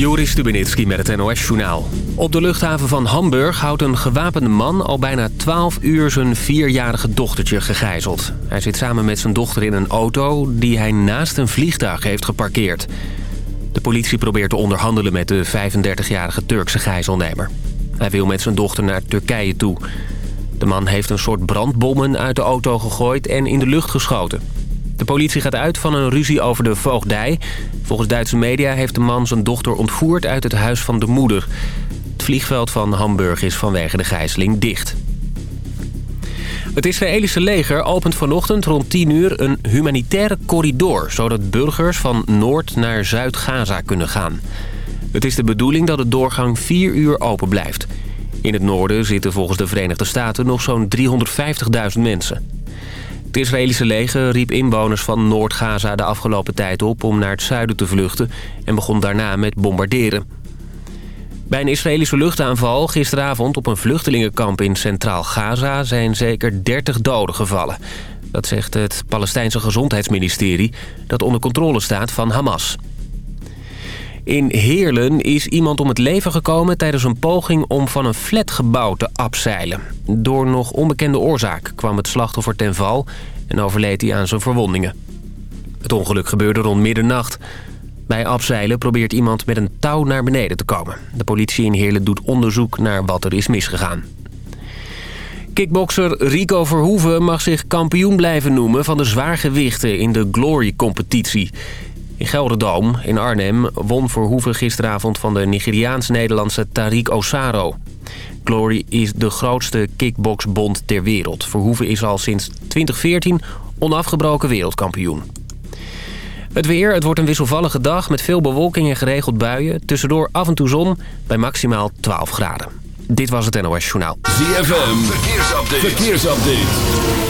Joris Stubenitski met het NOS-journaal. Op de luchthaven van Hamburg houdt een gewapende man al bijna 12 uur zijn vierjarige dochtertje gegijzeld. Hij zit samen met zijn dochter in een auto die hij naast een vliegtuig heeft geparkeerd. De politie probeert te onderhandelen met de 35-jarige Turkse gijzelnemer. Hij wil met zijn dochter naar Turkije toe. De man heeft een soort brandbommen uit de auto gegooid en in de lucht geschoten. De politie gaat uit van een ruzie over de voogdij. Volgens Duitse media heeft de man zijn dochter ontvoerd uit het huis van de moeder. Het vliegveld van Hamburg is vanwege de gijzeling dicht. Het Israëlische leger opent vanochtend rond 10 uur een humanitaire corridor... zodat burgers van Noord naar Zuid-Gaza kunnen gaan. Het is de bedoeling dat de doorgang 4 uur open blijft. In het noorden zitten volgens de Verenigde Staten nog zo'n 350.000 mensen. Het Israëlische leger riep inwoners van Noord-Gaza de afgelopen tijd op om naar het zuiden te vluchten en begon daarna met bombarderen. Bij een Israëlische luchtaanval gisteravond op een vluchtelingenkamp in Centraal Gaza zijn zeker 30 doden gevallen. Dat zegt het Palestijnse Gezondheidsministerie dat onder controle staat van Hamas. In Heerlen is iemand om het leven gekomen tijdens een poging om van een flatgebouw te abseilen. Door nog onbekende oorzaak kwam het slachtoffer ten val en overleed hij aan zijn verwondingen. Het ongeluk gebeurde rond middernacht. Bij abseilen probeert iemand met een touw naar beneden te komen. De politie in Heerlen doet onderzoek naar wat er is misgegaan. Kickbokser Rico Verhoeven mag zich kampioen blijven noemen van de zwaargewichten in de Glory-competitie. In Gelderdoom, in Arnhem, won Verhoeven gisteravond van de Nigeriaans-Nederlandse Tariq Osaro. Glory is de grootste kickboxbond ter wereld. Verhoeven is al sinds 2014 onafgebroken wereldkampioen. Het weer, het wordt een wisselvallige dag met veel bewolking en geregeld buien. Tussendoor af en toe zon bij maximaal 12 graden. Dit was het NOS Journaal. ZFM, verkeersupdate. verkeersupdate.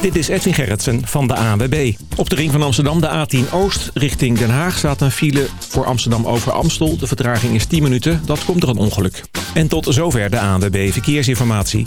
Dit is Edwin Gerritsen van de ANWB. Op de ring van Amsterdam, de A10 Oost, richting Den Haag... staat een file voor Amsterdam over Amstel. De vertraging is 10 minuten, dat komt door een ongeluk. En tot zover de ANWB Verkeersinformatie.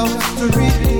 yourself to read.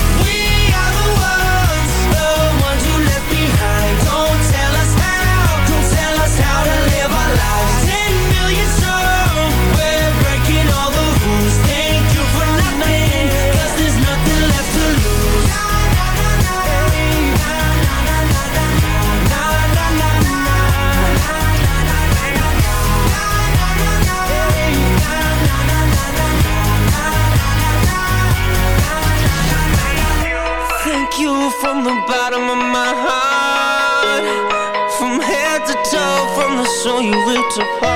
to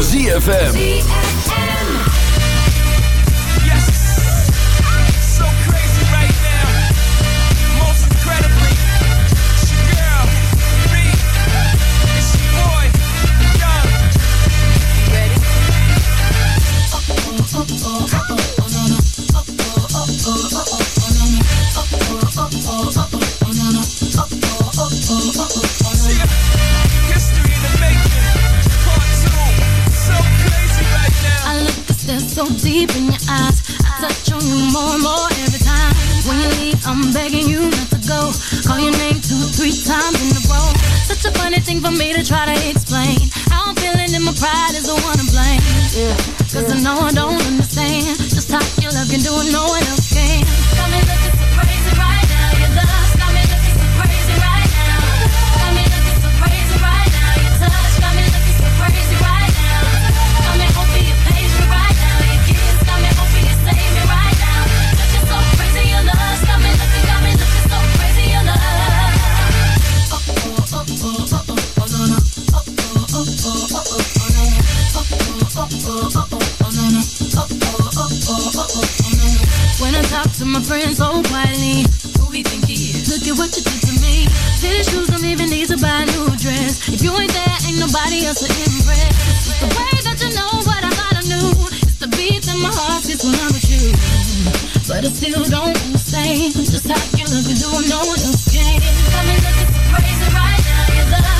ZFM. My friends so quietly, who we think he is? Look at what you did to me. City shoes don't even need to buy a new dress. If you ain't there, ain't nobody else to impress. It's the way that you know what I thought I knew. It's the beat that my heart gets when I'm with you. But I still don't understand just how you look and do no one else can. Got me looking so crazy right now. Your love's